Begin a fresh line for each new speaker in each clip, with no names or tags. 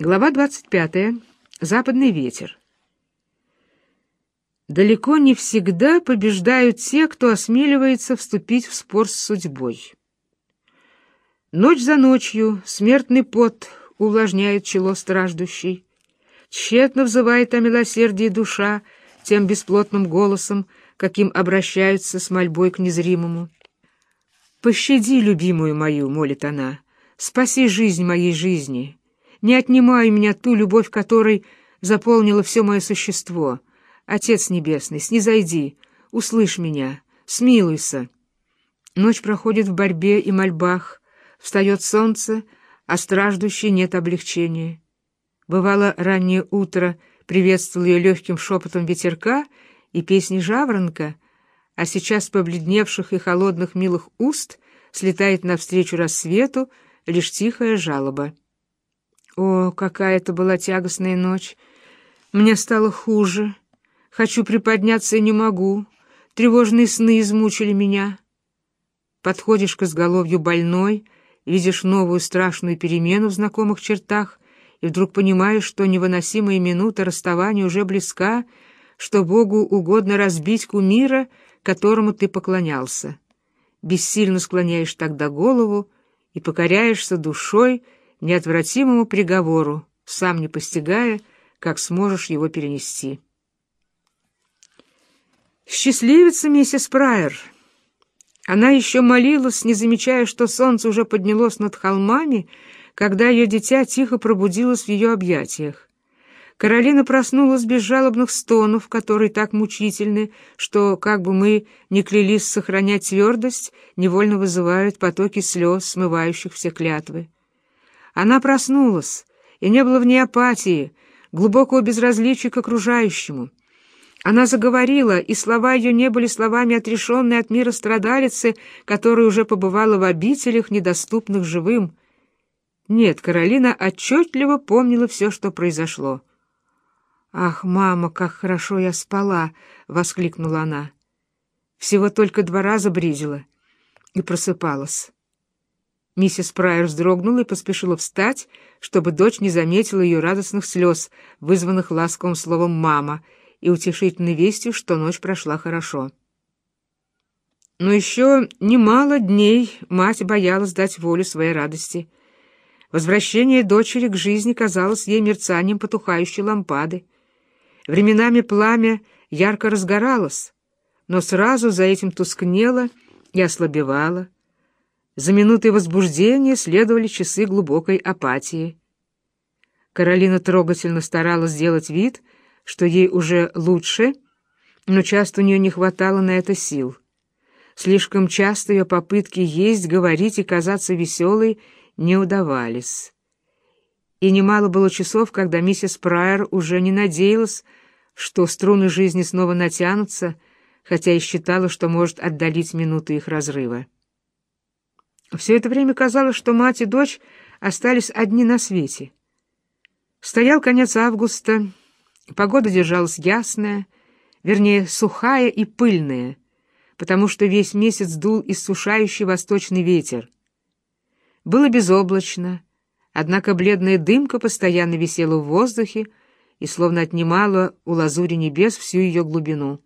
Глава 25. Западный ветер. Далеко не всегда побеждают те, кто осмеливается вступить в спор с судьбой. Ночь за ночью смертный пот увлажняет чело страждущий. Тщетно взывает о милосердии душа тем бесплотным голосом, каким обращаются с мольбой к незримому. «Пощади, любимую мою», — молит она, — «спаси жизнь моей жизни» не отнимай у меня ту любовь, которой заполнила все мое существо. Отец Небесный, снизойди, услышь меня, смилуйся. Ночь проходит в борьбе и мольбах, встает солнце, а страждущей нет облегчения. Бывало, раннее утро приветствовал ее легким шепотом ветерка и песней жаворонка, а сейчас побледневших и холодных милых уст слетает навстречу рассвету лишь тихая жалоба. О, какая это была тягостная ночь! Мне стало хуже. Хочу приподняться и не могу. Тревожные сны измучили меня. Подходишь к изголовью больной, видишь новую страшную перемену в знакомых чертах, и вдруг понимаешь, что невыносимая минута расставания уже близка, что Богу угодно разбить кумира, которому ты поклонялся. Бессильно склоняешь тогда голову и покоряешься душой, неотвратимому приговору, сам не постигая, как сможешь его перенести. Счастливица миссис Прайер. Она еще молилась, не замечая, что солнце уже поднялось над холмами, когда ее дитя тихо пробудилось в ее объятиях. Каролина проснулась без жалобных стонов, которые так мучительны, что, как бы мы ни клялись сохранять твердость, невольно вызывают потоки слез, смывающих все клятвы. Она проснулась, и не было в ней апатии, глубокого безразличия к окружающему. Она заговорила, и слова ее не были словами отрешенной от мира страдалицы, которая уже побывала в обителях, недоступных живым. Нет, Каролина отчетливо помнила все, что произошло. «Ах, мама, как хорошо я спала!» — воскликнула она. Всего только два раза бризила и просыпалась. Миссис Прайер вздрогнула и поспешила встать, чтобы дочь не заметила ее радостных слез, вызванных ласковым словом «мама», и утешительной вестью, что ночь прошла хорошо. Но еще немало дней мать боялась дать волю своей радости. Возвращение дочери к жизни казалось ей мерцанием потухающей лампады. Временами пламя ярко разгоралось, но сразу за этим тускнело и ослабевало, за минутой возбуждения следовали часы глубокой апатии. Каролина трогательно старалась сделать вид, что ей уже лучше, но часто у нее не хватало на это сил. Слишком часто ее попытки есть, говорить и казаться веселой не удавались. И немало было часов, когда миссис Прайер уже не надеялась, что струны жизни снова натянутся, хотя и считала, что может отдалить минуту их разрыва. Все это время казалось, что мать и дочь остались одни на свете. Стоял конец августа, погода держалась ясная, вернее, сухая и пыльная, потому что весь месяц дул иссушающий восточный ветер. Было безоблачно, однако бледная дымка постоянно висела в воздухе и словно отнимала у лазури небес всю ее глубину,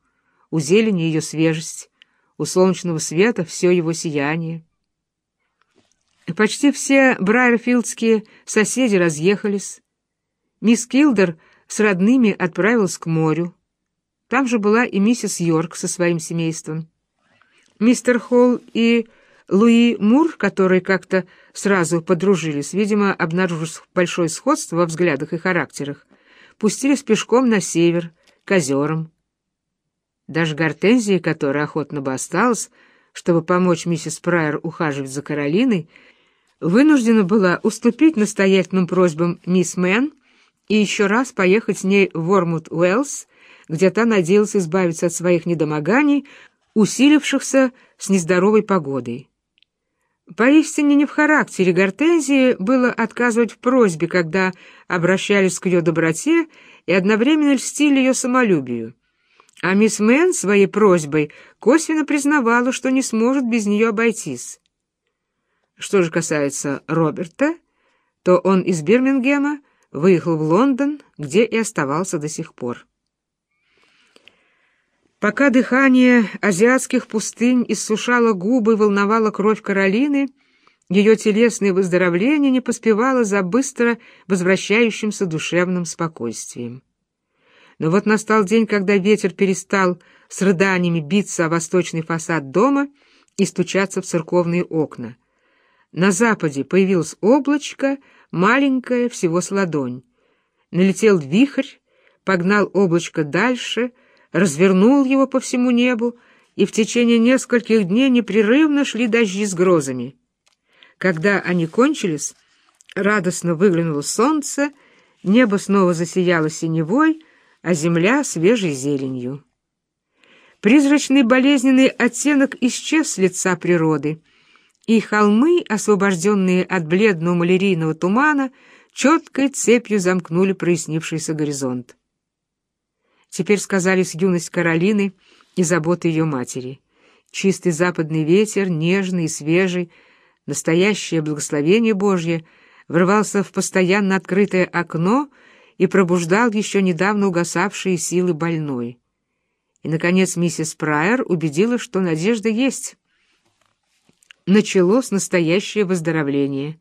у зелени ее свежесть, у солнечного света все его сияние. Почти все брайерфилдские соседи разъехались. Мисс Килдер с родными отправилась к морю. Там же была и миссис Йорк со своим семейством. Мистер Холл и Луи Мур, которые как-то сразу подружились, видимо, обнаружив большое сходство во взглядах и характерах, пустились пешком на север, к озерам. Даже Гортензия, которая охотно бы осталась, чтобы помочь миссис Прайер ухаживать за Каролиной, вынуждена была уступить настоятельным просьбам мисс Мэн и еще раз поехать с ней в Вормут-Уэллс, где та надеялась избавиться от своих недомоганий, усилившихся с нездоровой погодой. Поистине не в характере Гортензии было отказывать в просьбе, когда обращались к ее доброте и одновременно льстили ее самолюбию. А мисс Мэн своей просьбой косвенно признавала, что не сможет без нее обойтись. Что же касается Роберта, то он из Бирмингема выехал в Лондон, где и оставался до сих пор. Пока дыхание азиатских пустынь иссушало губы и волновало кровь Каролины, ее телесное выздоровление не поспевало за быстро возвращающимся душевным спокойствием. Но вот настал день, когда ветер перестал с рыданиями биться о восточный фасад дома и стучаться в церковные окна. На западе появилось облачко, маленькое, всего с ладонь. Налетел вихрь, погнал облачко дальше, развернул его по всему небу, и в течение нескольких дней непрерывно шли дожди с грозами. Когда они кончились, радостно выглянуло солнце, небо снова засияло синевой, а земля — свежей зеленью. Призрачный болезненный оттенок исчез с лица природы, и холмы, освобожденные от бледного малярийного тумана, четкой цепью замкнули прояснившийся горизонт. Теперь сказались юность Каролины и заботы ее матери. Чистый западный ветер, нежный и свежий, настоящее благословение Божье, врывался в постоянно открытое окно и пробуждал еще недавно угасавшие силы больной. И, наконец, миссис Прайер убедила, что надежда есть. Началось настоящее выздоровление.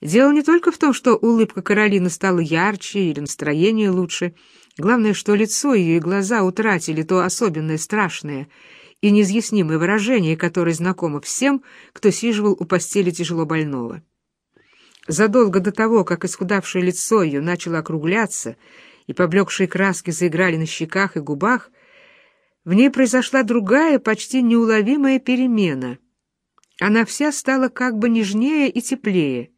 Дело не только в том, что улыбка Каролины стала ярче или настроение лучше. Главное, что лицо ее и глаза утратили то особенное страшное — и неизъяснимое выражение, которое знакомо всем, кто сиживал у постели тяжело больного. Задолго до того, как исхудавшее лицо ее начало округляться, и поблекшие краски заиграли на щеках и губах, в ней произошла другая, почти неуловимая перемена. Она вся стала как бы нежнее и теплее.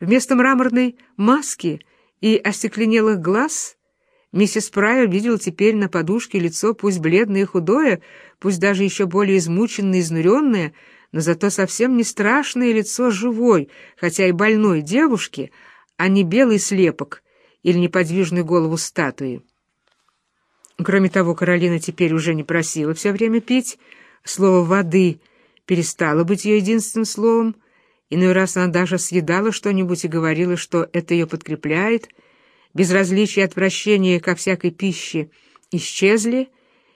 Вместо мраморной маски и остекленелых глаз Миссис Прайер видела теперь на подушке лицо пусть бледное и худое, пусть даже еще более измученное и изнуренное, но зато совсем не страшное лицо живой, хотя и больной девушки, а не белый слепок или неподвижную голову статуи. Кроме того, Каролина теперь уже не просила все время пить, слово «воды» перестало быть ее единственным словом, иной раз она даже съедала что-нибудь и говорила, что это ее подкрепляет — безразличие и отвращение ко всякой пище исчезли,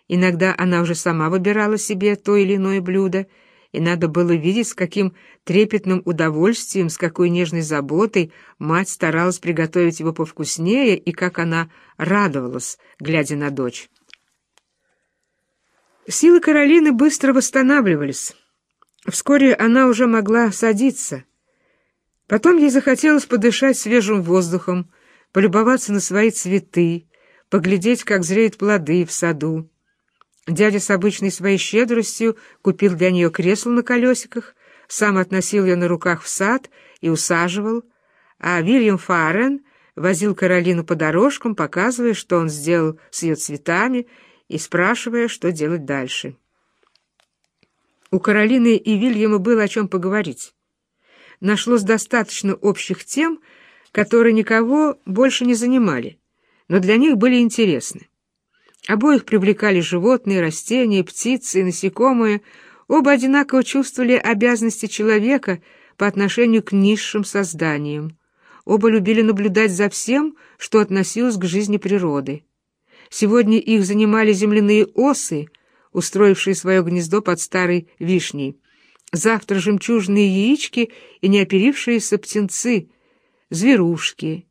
иногда она уже сама выбирала себе то или иное блюдо, и надо было видеть, с каким трепетным удовольствием, с какой нежной заботой мать старалась приготовить его повкуснее, и как она радовалась, глядя на дочь. Силы Каролины быстро восстанавливались. Вскоре она уже могла садиться. Потом ей захотелось подышать свежим воздухом, полюбоваться на свои цветы, поглядеть, как зреют плоды в саду. Дядя с обычной своей щедростью купил для нее кресло на колесиках, сам относил ее на руках в сад и усаживал, а Вильям Фаррен возил Каролину по дорожкам, показывая, что он сделал с ее цветами, и спрашивая, что делать дальше. У Каролины и Вильяма было о чем поговорить. Нашлось достаточно общих тем, которые никого больше не занимали, но для них были интересны. Обоих привлекали животные, растения, птицы и насекомые, оба одинаково чувствовали обязанности человека по отношению к низшим созданиям. Оба любили наблюдать за всем, что относилось к жизни природы. Сегодня их занимали земляные осы, устроившие свое гнездо под старой вишней. Завтра жемчужные яички и неоперившиеся птенцы — зверушки.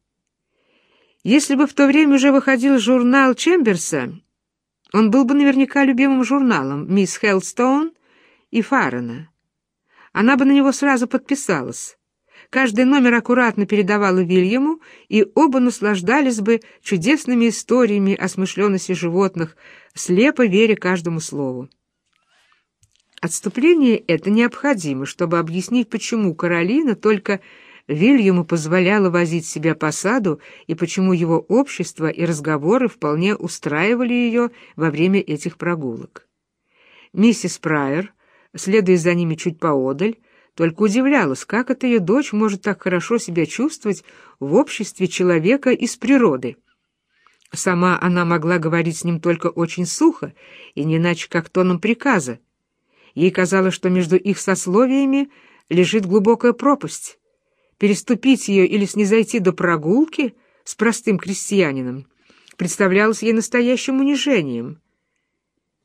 Если бы в то время уже выходил журнал Чемберса, он был бы наверняка любимым журналом «Мисс Хеллстоун» и Фаррена. Она бы на него сразу подписалась. Каждый номер аккуратно передавала Вильяму, и оба наслаждались бы чудесными историями о смышленности животных, слепо веря каждому слову. Отступление это необходимо, чтобы объяснить, почему Каролина только Вильяму позволяло возить себя по саду и почему его общество и разговоры вполне устраивали ее во время этих прогулок. Миссис Прайер, следуя за ними чуть поодаль, только удивлялась, как эта ее дочь может так хорошо себя чувствовать в обществе человека из природы. Сама она могла говорить с ним только очень сухо, и не иначе как тоном приказа. Ей казалось, что между их сословиями лежит глубокая пропасть, переступить ее или снизойти до прогулки с простым крестьянином представлялось ей настоящим унижением.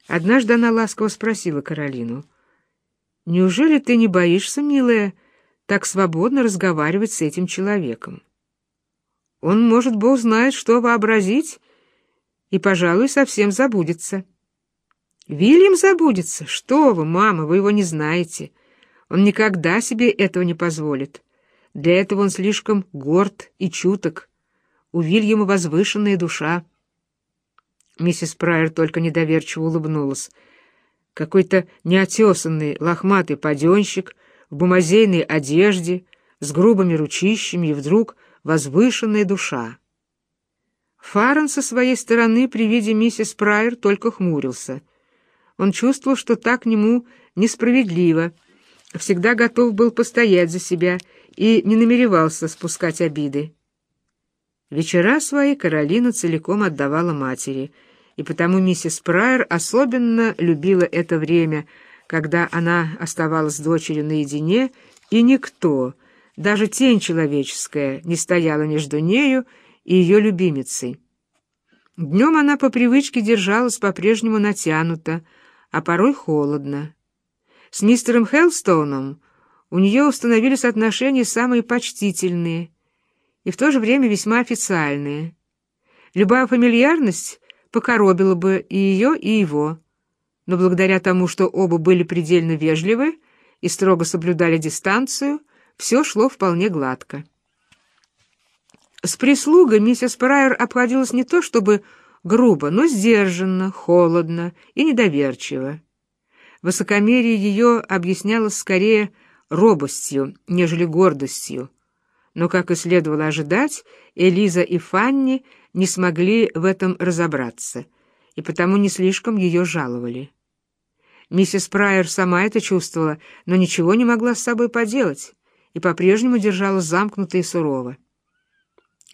Однажды она ласково спросила Каролину, «Неужели ты не боишься, милая, так свободно разговаривать с этим человеком? Он, может, Бог знает, что вообразить, и, пожалуй, совсем забудется». «Вильям забудется? Что вы, мама, вы его не знаете. Он никогда себе этого не позволит. Для этого он слишком горд и чуток. У Вильяма возвышенная душа». Миссис Прайер только недоверчиво улыбнулась. Какой-то неотесанный лохматый паденщик в бумазейной одежде, с грубыми ручищами и вдруг возвышенная душа. Фарен со своей стороны при виде миссис Прайер только хмурился. Он чувствовал, что так к нему несправедливо, всегда готов был постоять за себя и не намеревался спускать обиды. Вечера свои Каролина целиком отдавала матери, и потому миссис Прайер особенно любила это время, когда она оставалась с дочерью наедине, и никто, даже тень человеческая, не стояла между нею и ее любимицей. Днем она по привычке держалась по-прежнему натянуто, а порой холодно. С мистером Хелстоуном у нее установились отношения самые почтительные — и в то же время весьма официальные. Любая фамильярность покоробила бы и ее, и его, но благодаря тому, что оба были предельно вежливы и строго соблюдали дистанцию, все шло вполне гладко. С прислугой миссис Прайер обходилась не то чтобы грубо, но сдержанно, холодно и недоверчиво. Высокомерие ее объяснялось скорее робостью, нежели гордостью, но, как и следовало ожидать, Элиза и Фанни не смогли в этом разобраться, и потому не слишком ее жаловали. Миссис Прайер сама это чувствовала, но ничего не могла с собой поделать, и по-прежнему держалась замкнуто и сурово.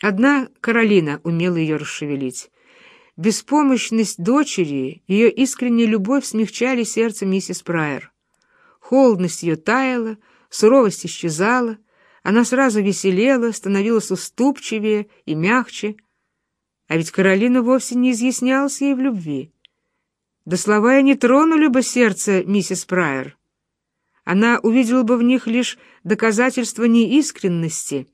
Одна Каролина умела ее расшевелить. Беспомощность дочери, ее искренняя любовь смягчали сердце миссис Прайер. Холодность ее таяла, суровость исчезала, она сразу веселела, становилась уступчивее и мягче. А ведь Каролина вовсе не изъяснялась ей в любви. Да слова и не тронули бы сердце миссис Прайер. Она увидела бы в них лишь доказательство неискренности.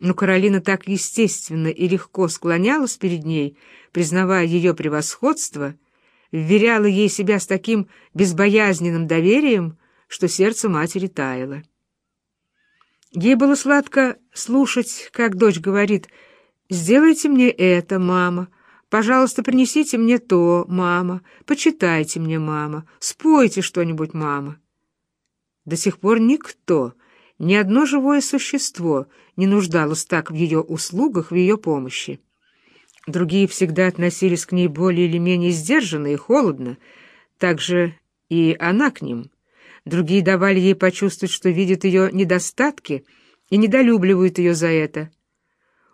Но Каролина так естественно и легко склонялась перед ней, признавая ее превосходство, вверяла ей себя с таким безбоязненным доверием, что сердце матери таяло. Ей было сладко слушать, как дочь говорит «Сделайте мне это, мама», «Пожалуйста, принесите мне то, мама», «Почитайте мне, мама», «Спойте что-нибудь, мама». До сих пор никто, ни одно живое существо не нуждалось так в ее услугах, в ее помощи. Другие всегда относились к ней более или менее сдержанно и холодно, так же и она к ним — Другие давали ей почувствовать, что видят ее недостатки и недолюбливают ее за это.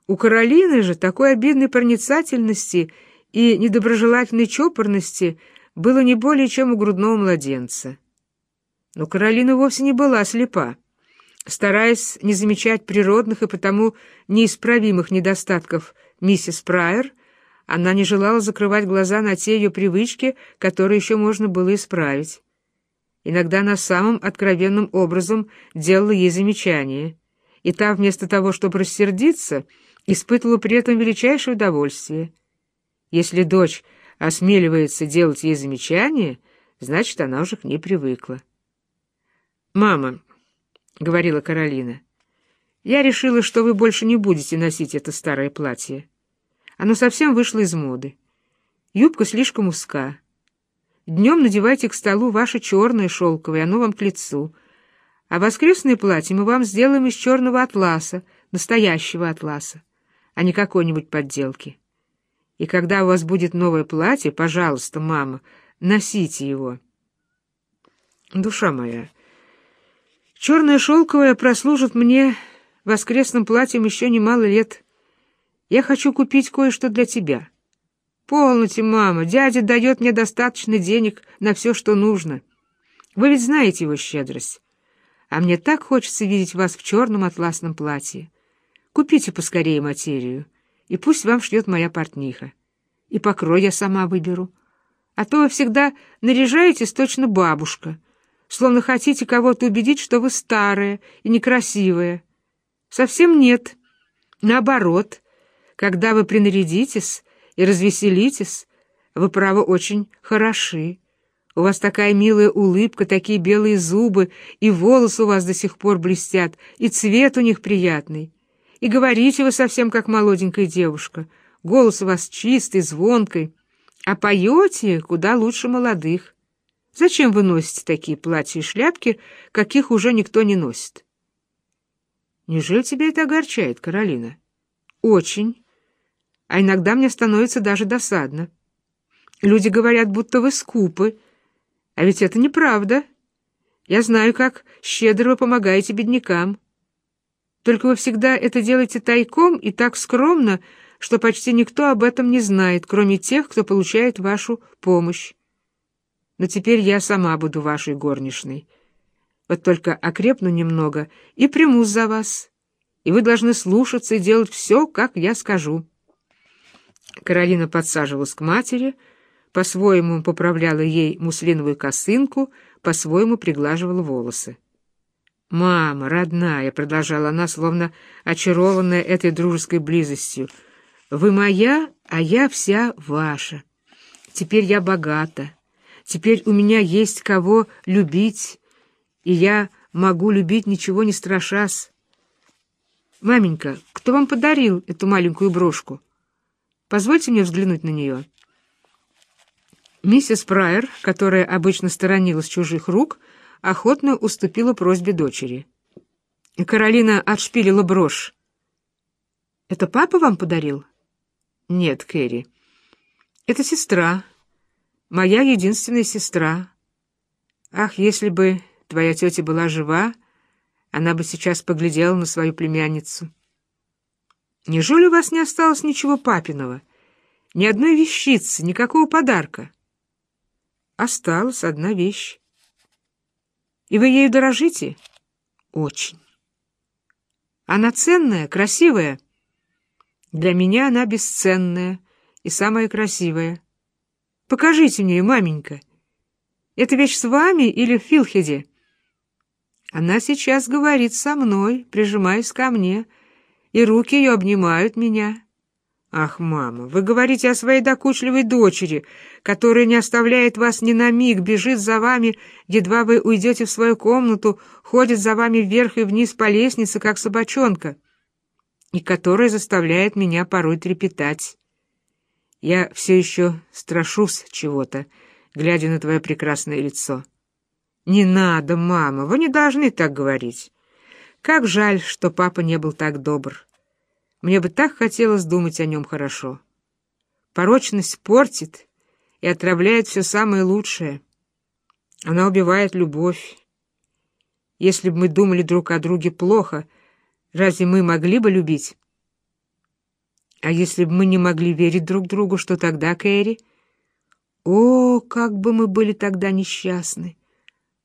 У Каролины же такой обидной проницательности и недоброжелательной чопорности было не более, чем у грудного младенца. Но Каролина вовсе не была слепа. Стараясь не замечать природных и потому неисправимых недостатков миссис Прайер, она не желала закрывать глаза на те ее привычки, которые еще можно было исправить. Иногда она самым откровенным образом делала ей замечания, и та, вместо того, чтобы рассердиться, испытывала при этом величайшее удовольствие. Если дочь осмеливается делать ей замечания, значит, она уже к ней привыкла. «Мама», — говорила Каролина, — «я решила, что вы больше не будете носить это старое платье. Оно совсем вышло из моды. Юбка слишком узка». Днем надевайте к столу ваше черное шелковое, оно вам к лицу. А воскресное платье мы вам сделаем из черного атласа, настоящего атласа, а не какой-нибудь подделки. И когда у вас будет новое платье, пожалуйста, мама, носите его. Душа моя, черное шелковое прослужит мне воскресным платьем еще немало лет. Я хочу купить кое-что для тебя». «Полноте, мама, дядя дает мне достаточно денег на все, что нужно. Вы ведь знаете его щедрость. А мне так хочется видеть вас в черном атласном платье. Купите поскорее материю, и пусть вам шьет моя портниха. И покрой я сама выберу. А то вы всегда наряжаетесь точно бабушка, словно хотите кого-то убедить, что вы старая и некрасивая. Совсем нет. Наоборот, когда вы принарядитесь и развеселитесь, вы, право, очень хороши. У вас такая милая улыбка, такие белые зубы, и волосы у вас до сих пор блестят, и цвет у них приятный. И говорите вы совсем как молоденькая девушка. Голос у вас чистый, звонкий, а поете куда лучше молодых. Зачем вы носите такие платья и шляпки, каких уже никто не носит? Неужели тебя это огорчает, Каролина? Очень. А иногда мне становится даже досадно. Люди говорят, будто вы скупы, а ведь это неправда. Я знаю, как щедро вы помогаете беднякам. Только вы всегда это делаете тайком и так скромно, что почти никто об этом не знает, кроме тех, кто получает вашу помощь. Но теперь я сама буду вашей горничной. Вот только окрепну немного и примусь за вас, и вы должны слушаться и делать все, как я скажу». Каролина подсаживалась к матери, — по-своему поправляла ей муслиновую косынку, по-своему приглаживала волосы. «Мама, родная», — продолжала она, словно очарованная этой дружеской близостью, — «вы моя, а я вся ваша. Теперь я богата, теперь у меня есть кого любить, и я могу любить, ничего не страшась. Маменька, кто вам подарил эту маленькую брошку? Позвольте мне взглянуть на нее». Миссис Прайер, которая обычно сторонилась чужих рук, охотно уступила просьбе дочери. Каролина отшпилила брошь. «Это папа вам подарил?» «Нет, Кэрри. Это сестра. Моя единственная сестра. Ах, если бы твоя тетя была жива, она бы сейчас поглядела на свою племянницу. Неужели у вас не осталось ничего папиного? Ни одной вещицы, никакого подарка?» осталась одна вещь. И вы ею дорожите? Очень. Она ценная, красивая. Для меня она бесценная и самая красивая. Покажите мне маменька. Эта вещь с вами или в Филхеде? Она сейчас говорит со мной, прижимаясь ко мне, и руки ее обнимают меня. «Ах, мама, вы говорите о своей докучливой дочери, которая не оставляет вас ни на миг, бежит за вами, едва вы уйдете в свою комнату, ходит за вами вверх и вниз по лестнице, как собачонка, и которая заставляет меня порой трепетать. Я все еще страшусь чего-то, глядя на твое прекрасное лицо. Не надо, мама, вы не должны так говорить. Как жаль, что папа не был так добр». Мне бы так хотелось думать о нем хорошо. Порочность портит и отравляет все самое лучшее. Она убивает любовь. Если бы мы думали друг о друге плохо, разве мы могли бы любить? А если бы мы не могли верить друг другу, что тогда, Кэрри? О, как бы мы были тогда несчастны!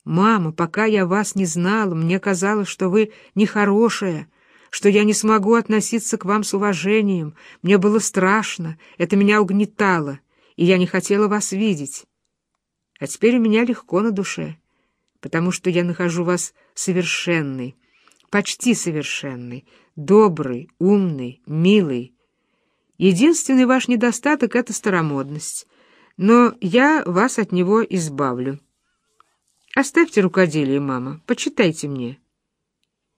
Мама, пока я вас не знала, мне казалось, что вы нехорошая, что я не смогу относиться к вам с уважением. Мне было страшно, это меня угнетало, и я не хотела вас видеть. А теперь у меня легко на душе, потому что я нахожу вас совершенной, почти совершенной, доброй, умной, милой. Единственный ваш недостаток — это старомодность, но я вас от него избавлю. Оставьте рукоделие, мама, почитайте мне.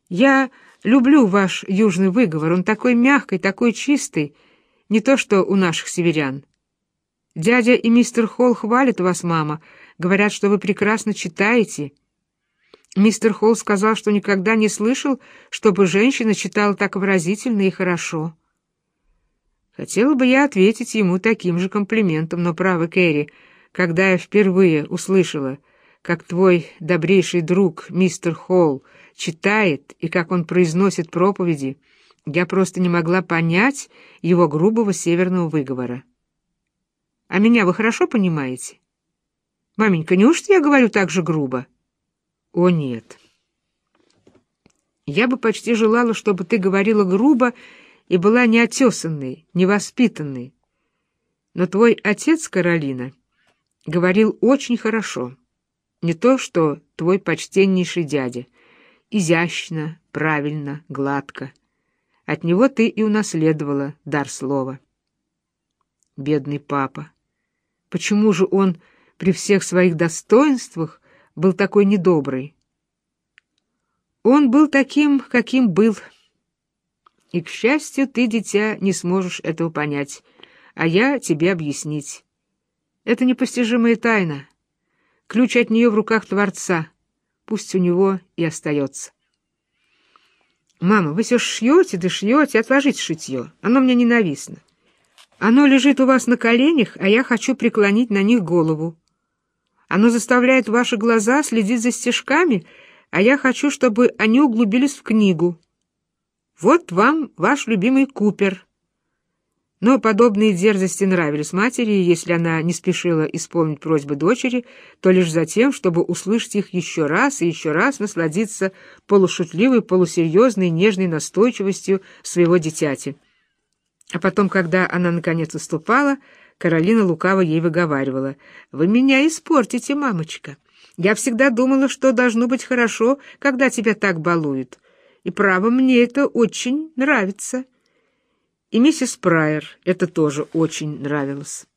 Я Люблю ваш южный выговор, он такой мягкий, такой чистый, не то что у наших северян. Дядя и мистер Холл хвалят вас, мама, говорят, что вы прекрасно читаете. Мистер Холл сказал, что никогда не слышал, чтобы женщина читала так выразительно и хорошо. Хотела бы я ответить ему таким же комплиментом, но, право, Кэрри, когда я впервые услышала, как твой добрейший друг, мистер Холл, читает и как он произносит проповеди, я просто не могла понять его грубого северного выговора. А меня вы хорошо понимаете? Маменька, неужто я говорю так же грубо? О, нет. Я бы почти желала, чтобы ты говорила грубо и была неотесанной, невоспитанной. Но твой отец, Каролина, говорил очень хорошо. Не то, что твой почтеннейший дядя. Изящно, правильно, гладко. От него ты и унаследовала дар слова. Бедный папа. Почему же он при всех своих достоинствах был такой недобрый? Он был таким, каким был. И, к счастью, ты, дитя, не сможешь этого понять, а я тебе объяснить. Это непостижимая тайна. Ключ от нее в руках Творца. Пусть у него и остается. «Мама, вы все шьете да шьете, отложите шитье. Оно мне ненавистно. Оно лежит у вас на коленях, а я хочу преклонить на них голову. Оно заставляет ваши глаза следить за стежками, а я хочу, чтобы они углубились в книгу. Вот вам ваш любимый Купер». Но подобные дерзости нравились матери, и если она не спешила исполнить просьбы дочери, то лишь за тем, чтобы услышать их еще раз и еще раз насладиться полушутливой, полусерьезной, нежной настойчивостью своего дитяти. А потом, когда она наконец уступала, Каролина лукаво ей выговаривала. «Вы меня испортите, мамочка. Я всегда думала, что должно быть хорошо, когда тебя так балуют. И право, мне это очень нравится». И миссис Прайер это тоже очень нравилось.